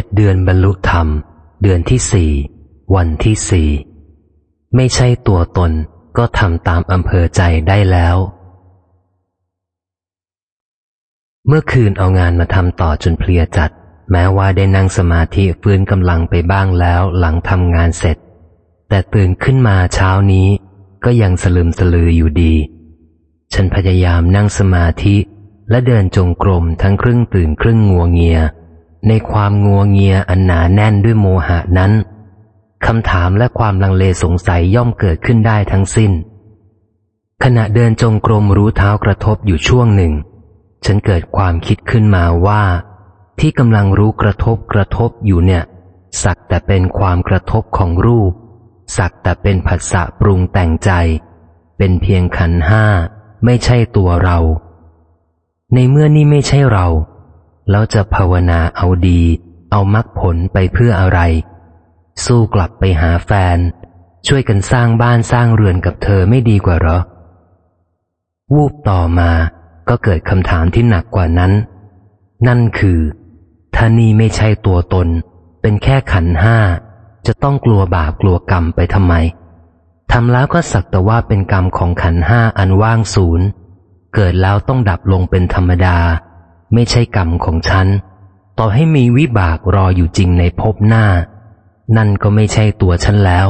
จ็ดเดือนบรรลุธรรม เดือนที่สี่วันที่สี่ไม่ใช่ตัวตนก็ทำตามอำเภอใจได้แล้ว เมื่อคืนเอางานมาทำต่อจนเพลียจัด แม้ว่าได้นั่งสมาธิฟื้นกำลังไปบ้างแล้วหลังทำงานเสร็จ แต่ตื่นขึ้นมาเช้านี้ก็ยังสลืมสลืออยู่ดี ฉันพยายามนั่งสมาธิและเดินจงกรมทั้งครึ่งตื่นครึ่งงัวเงีย ในความงัวเงียอันหนาแน่นด้วยโมหะนั้นคำถามและความลังเลสงสัยย่อมเกิดขึ้นได้ทั้งสิ้น ขณะเดินจงกรมรู้เท้ากระทบอยู่ช่วงหนึ่ง ฉันเกิดความคิดขึ้นมาว่า ที่กำลังรู้กระทบกระทบอยู่เนี่ย สักแต่เป็นความกระทบของรูป สักแต่เป็นผัสสะปรุงแต่งใจ เป็นเพียงขันห้า ไม่ใช่ตัวเรา ในเมื่อนี่ไม่ใช่เรา แล้วจะภาวนาเอาดี เอามรรคผลไปเพื่ออะไร สู้กลับไปหาแฟน ช่วยกันสร้างบ้านสร้างเรือนกับเธอไม่ดีกว่าหรอ วูบต่อมาก็เกิดคำถามที่หนักกว่านั้น นั่นคือถ้านี่ไม่ใช่ตัวตน เป็นแค่ขันห้า จะต้องกลัวบาปกลัวกรรมไปทำไมทำแล้วก็สักแต่ว่าเป็นกรรมของขันห้าอันว่างศูนย์ เกิดแล้วต้องดับลงเป็นธรรมดา ไม่ใช่กรรมของฉัน ต่อให้มีวิบากรออยู่จริงในภพหน้า นั่นก็ไม่ใช่ตัวฉันแล้ว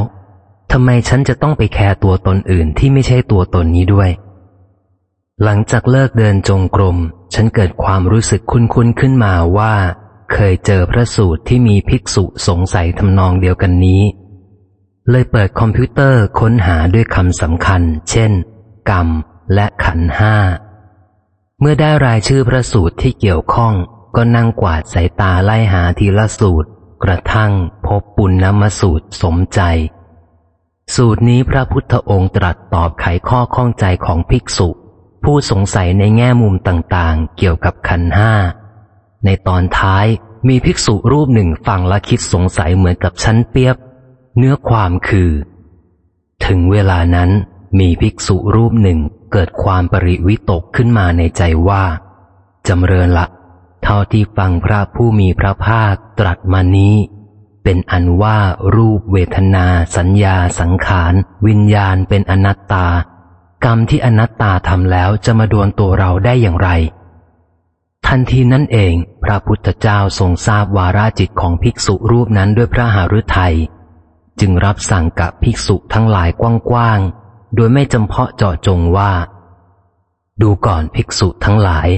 ทำไมฉันจะต้องไปแคร์ตัวตนอื่นที่ไม่ใช่ตัวตนนี้ด้วย หลังจากเลิกเดินจงกรม ฉันเกิดความรู้สึกคุ้นๆขึ้นมาว่า เคยเจอพระสูตรที่มีภิกษุสงสัยทำนองเดียวกันนี้ เลยเปิดคอมพิวเตอร์ค้นหาด้วยคำสำคัญ เช่น กรรมและขันห้า เมื่อได้รายชื่อพระสูตรที่เกี่ยวข้อง ก็นั่งกวาดสายตาไล่หาทีละสูตร กระทั่งพบปุณณมสูตรสมใจ สูตรนี้พระพุทธองค์ตรัสตอบไขข้อข้องใจของภิกษุ ผู้สงสัยในแง่มุมต่างๆ เกี่ยวกับขันห้า ในตอนท้ายมีภิกษุรูปหนึ่งฟังและคิดสงสัยเหมือนกับชั้นเปียบ เนื้อความคือ ถึงเวลานั้นมีภิกษุรูปหนึ่ง เกิดความปริวิตกขึ้นมาในใจว่าจำเริญละ เท่าที่ฟังพระผู้มีพระภาคตรัสมานี้ เป็นอันว่ารูปเวทนา สัญญา สังขาร วิญญาณเป็นอนัตตา กรรมที่อนัตตาทำแล้วจะมาดวนตัวเราได้อย่างไร ทันทีนั้นเอง พระพุทธเจ้าทรงทราบวาราจิตของภิกษุรูปนั้นด้วยพระหฤทัยจึงรับสั่งกับภิกษุทั้งหลายกว้างๆ โดยไม่จำเพาะเจาะจงว่า ดูก่อนภิกษุทั้งหลาย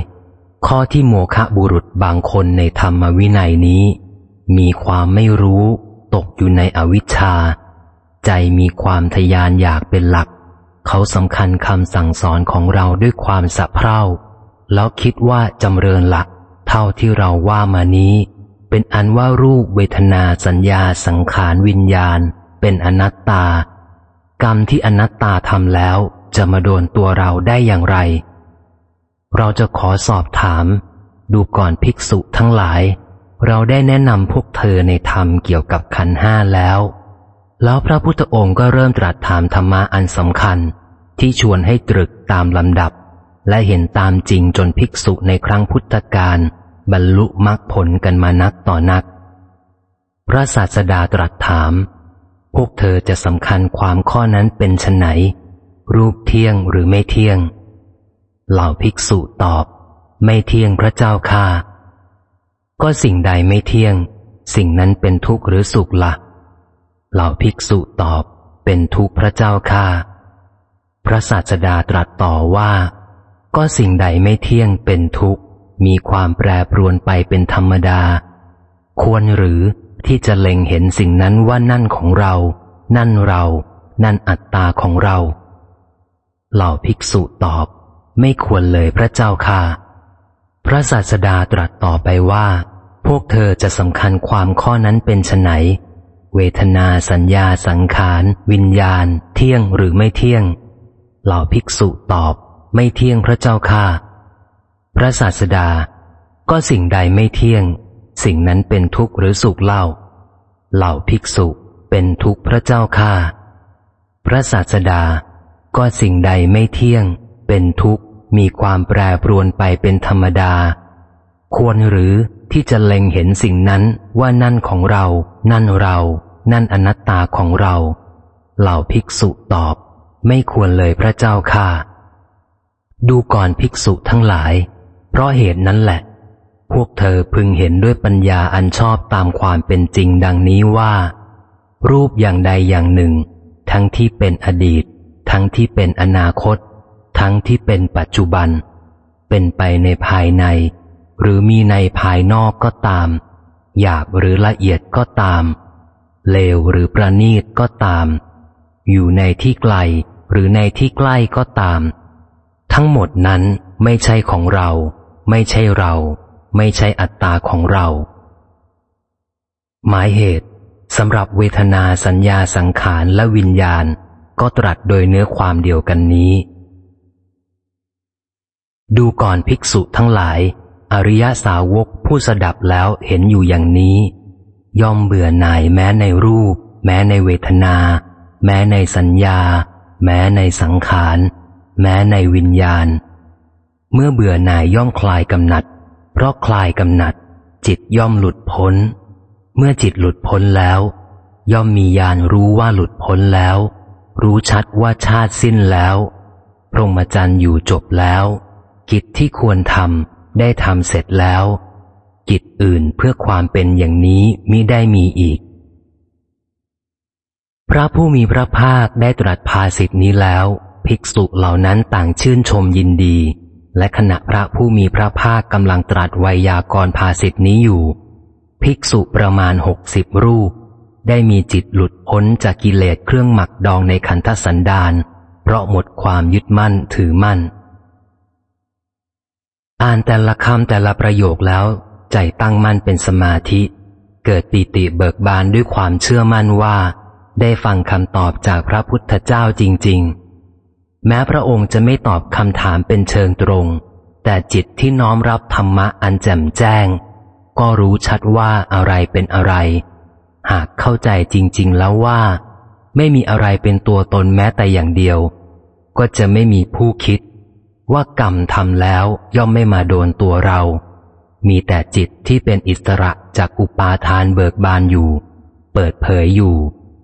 ข้อที่โมฆะบุรุษบางคนในธรรมวินัยนี้ มีความไม่รู้ตกอยู่ในอวิชชา ใจมีความทยานอยากเป็นหลัก เขาสำคัญคำสั่งสอนของเราด้วยความสะเพร่า แล้วคิดว่าจำเริญหลัก เท่าที่เราว่ามานี้ เป็นอันว่ารูปเวทนาสัญญาสังขารวิญญาณ เป็นอนัตตา กรรมที่อนัตตาทำแล้วจะมาโดนตัวเราได้อย่างไร เราจะขอสอบถาม ดูก่อนภิกษุทั้งหลาย เราได้แนะนำพวกเธอในธรรมเกี่ยวกับขันห้าแล้ว แล้วพระพุทธองค์ก็เริ่มตรัสถามธรรมะอันสำคัญ ที่ชวนให้ตรึกตามลำดับ และเห็นตามจริงจนภิกษุในครั้งพุทธกาลบรรลุมรรคผลกันมานักต่อนัก พระศาสดาตรัสถาม พวกเธอจะสำคัญความข้อนั้นเป็นชนไหน รูปเที่ยงหรือไม่เที่ยง เหล่าภิกษุตอบ ไม่เที่ยงพระเจ้าค่าก็สิ่งใดไม่เที่ยง สิ่งนั้นเป็นทุกข์หรือสุขละ่ะ เหล่าภิกษุตอบ เป็นทุกข์พระเจ้าค่าพระศาสดาตรัสต่อว่า ก็สิ่งใดไม่เที่ยงเป็นทุกข์ มีความแปรปรวนไปเป็นธรรมดา ควรหรือที่จะเล็งเห็นสิ่งนั้นว่านั่นของเรา นั่นเรา นั่นอัตตาของเรา เหล่าภิกษุตอบ ไม่ควรเลยพระเจ้าค่ะ พระศาสดาตรัสต่อไปว่า พวกเธอจะสำคัญความข้อนั้นเป็นไนเวทนาสัญญาสังขาร วิญญาณ เที่ยงหรือไม่เที่ยง เหล่าภิกษุตอบ ไม่เที่ยงพระเจ้าค่ะ พระศาสดา ก็สิ่งใดไม่เที่ยง สิ่งนั้นเป็นทุกข์หรือสุขเล่า เหล่าภิกษุเป็นทุกข์พระเจ้าค่ะพระศาสดาก็สิ่งใดไม่เที่ยง เป็นทุกข์มีความแปรปรวนไปเป็นธรรมดา ควรหรือที่จะเล็งเห็นสิ่งนั้นว่านั่นของเรา นั่นเรา นั่นอนัตตาของเรา เหล่าภิกษุตอบ ไม่ควรเลยพระเจ้าค่ะดูก่อนภิกษุทั้งหลาย เพราะเหตุนั้นแหละ พวกเธอพึงเห็นด้วยปัญญาอันชอบตามความเป็นจริงดังนี้ว่า รูปอย่างใดอย่างหนึ่ง ทั้งที่เป็นอดีต ทั้งที่เป็นอนาคต ทั้งที่เป็นปัจจุบัน เป็นไปในภายใน หรือมีในภายนอกก็ตาม หยาบหรือละเอียดก็ตาม เลวหรือประณีตก็ตาม อยู่ในที่ไกลหรือในที่ใกล้ก็ตาม ทั้งหมดนั้นไม่ใช่ของเรา ไม่ใช่เรา ไม่ใช่อัตตาของเรา หมายเหตุสำหรับเวทนาสัญญาสังขารและวิญญาณ ก็ตรัสโดยเนื้อความเดียวกันนี้ ดูก่อนภิกษุทั้งหลาย อริยสาวกผู้สดับแล้วเห็นอยู่อย่างนี้ ย่อมเบื่อหน่ายแม้ในรูป แม้ในเวทนา แม้ในสัญญา แม้ในสังขาร แม้ในวิญญาณ เมื่อเบื่อหน่ายย่อมคลายกำหนัด เพราะคลายกำหนัด จิตย่อมหลุดพ้น เมื่อจิตหลุดพ้นแล้ว ย่อมมีญาณรู้ว่าหลุดพ้นแล้ว รู้ชัดว่าชาติสิ้นแล้วพรหมจรรย์อยู่จบแล้ว กิจที่ควรทำได้ทำเสร็จแล้ว กิจอื่นเพื่อความเป็นอย่างนี้มิได้มีอีก พระผู้มีพระภาคได้ตรัสภาสิทธินี้แล้ว ภิกษุเหล่านั้นต่างชื่นชมยินดี และขณะพระผู้มีพระภาคกำลังตรัสไวยากรภาสิทธินี้อยู่ ภิกษุประมาณหกสิบรูป ได้มีจิตหลุดพ้นจากกิเลสเครื่องหมักดองในขันธสันดาน เพราะหมดความยึดมั่นถือมั่น อ่านแต่ละคำแต่ละประโยคแล้ว ใจตั้งมั่นเป็นสมาธิ เกิดปีติเบิกบานด้วยความเชื่อมั่นว่า ได้ฟังคำตอบจากพระพุทธเจ้าจริง ๆ แม้พระองค์จะไม่ตอบคำถามเป็นเชิงตรง แต่จิตที่น้อมรับธรรมะอันแจ่มแจ้ง ก็รู้ชัดว่าอะไรเป็นอะไร หากเข้าใจจริง ๆ แล้วว่า ไม่มีอะไรเป็นตัวตนแม้แต่อย่างเดียว ก็จะไม่มีผู้คิด ว่ากรรมทำแล้วย่อมไม่มาโดนตัวเรา มีแต่จิตที่เป็นอิสระจากอุปาทานเบิกบานอยู่ เปิดเผยอยู่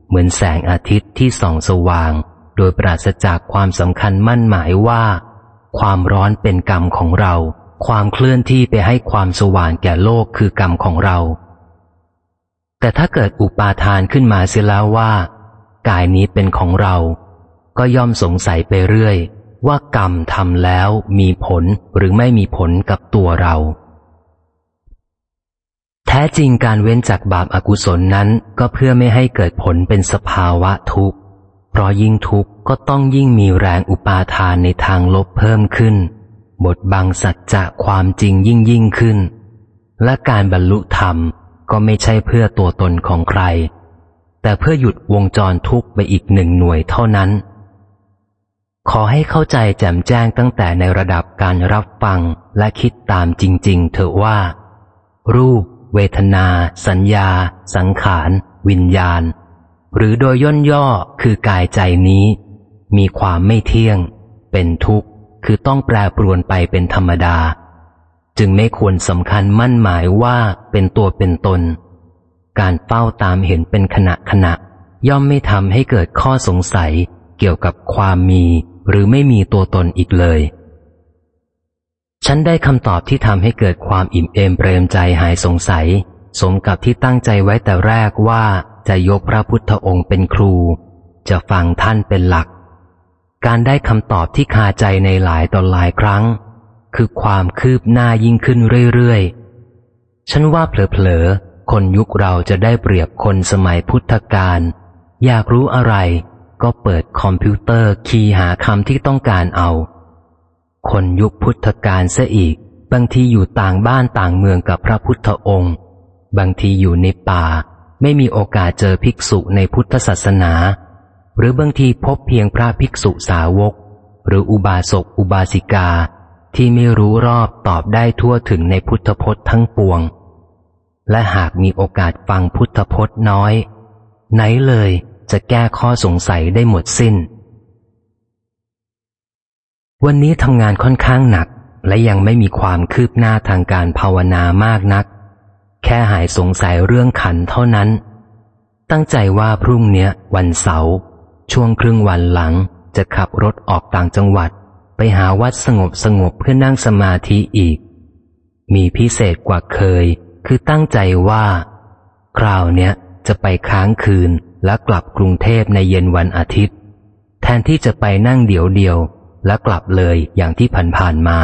เหมือนแสงอาทิตย์ที่ส่องสว่าง โดยปราศจากความสำคัญมั่นหมายว่า ความร้อนเป็นกรรมของเรา ความเคลื่อนที่ไปให้ความสว่างแก่โลกคือกรรมของเรา แต่ถ้าเกิดอุปาทานขึ้นมาเสียแล้วว่า กายนี้เป็นของเรา ก็ย่อมสงสัยไปเรื่อย ว่ากรรมทำแล้วมีผลหรือไม่มีผลกับตัวเรา แท้จริงการเว้นจากบาปอากุศลนั้นก็เพื่อไม่ให้เกิดผลเป็นสภาวะทุกข์ เพราะยิ่งทุกข์ก็ต้องยิ่งมีแรงอุปาทานในทางลบเพิ่มขึ้น บทบังสัจจะความจริงยิ่งยิ่งขึ้น และการบรรลุธรรมก็ไม่ใช่เพื่อตัวตนของใคร แต่เพื่อหยุดวงจรทุกข์ไปอีกหนึ่งหน่วยเท่านั้น ขอให้เข้าใจแจ่มแจ้งตั้งแต่ในระดับการรับฟังและคิดตามจริง ๆ เถอะว่า รูป เวทนา สัญญา สังขาร วิญญาณ หรือโดยย่นย่อคือกายใจนี้ มีความไม่เที่ยง เป็นทุกข์ คือต้องแปรปรวนไปเป็นธรรมดา จึงไม่ควรสำคัญมั่นหมายว่าเป็นตัวเป็นตน การเฝ้าตามเห็นเป็นขณะขณะ ย่อมไม่ทำให้เกิดข้อสงสัยเกี่ยวกับความมี หรือไม่มีตัวตนอีกเลย ฉันได้คำตอบที่ทำให้เกิดความอิ่มเอมเปรมใจหายสงสัย สมกับที่ตั้งใจไว้แต่แรกว่า จะยกพระพุทธองค์เป็นครู จะฟังท่านเป็นหลัก การได้คำตอบที่คาใจในหลายต่อหลายครั้ง คือความคืบหน้ายิ่งขึ้นเรื่อยๆ ฉันว่าเผลอๆ คนยุคเราจะได้เปรียบคนสมัยพุทธกาลอยากรู้อะไร ก็เปิดคอมพิวเตอร์คีย์หาคำที่ต้องการเอา คนยุคพุทธกาลซะอีก บางทีอยู่ต่างบ้านต่างเมืองกับพระพุทธองค์ บางทีอยู่ในป่า ไม่มีโอกาสเจอภิกษุในพุทธศาสนา หรือบางทีพบเพียงพระภิกษุสาวก หรืออุบาสกอุบาสิกาที่ไม่รู้รอบตอบได้ทั่วถึงในพุทธพจน์ทั้งปวง และหากมีโอกาสฟังพุทธพจน์น้อย ไหนเลยจะแก้ข้อสงสัยได้หมดสิน้น วันนี้ทำงานค่อนข้างหนัก และยังไม่มีความคืบหน้าทางการภาวนามากนัก แค่หายสงสัยเรื่องขันเท่านั้น ตั้งใจว่าพรุ่งเนี้ย วันเสาร์ช่วงครึ่งวันหลังจะขับรถออกต่างจังหวัด ไปหาวัดสงบสงบเพื่อนั่งสมาธิอีก มีพิเศษกว่าเคย คือตั้งใจว่า คราวเนี้ยจะไปค้างคืนและกลับกรุงเทพในเย็นวันอาทิตย์ แทนที่จะไปนั่งเดี่ยวเดียวและกลับเลยอย่างที่ผ่านๆมา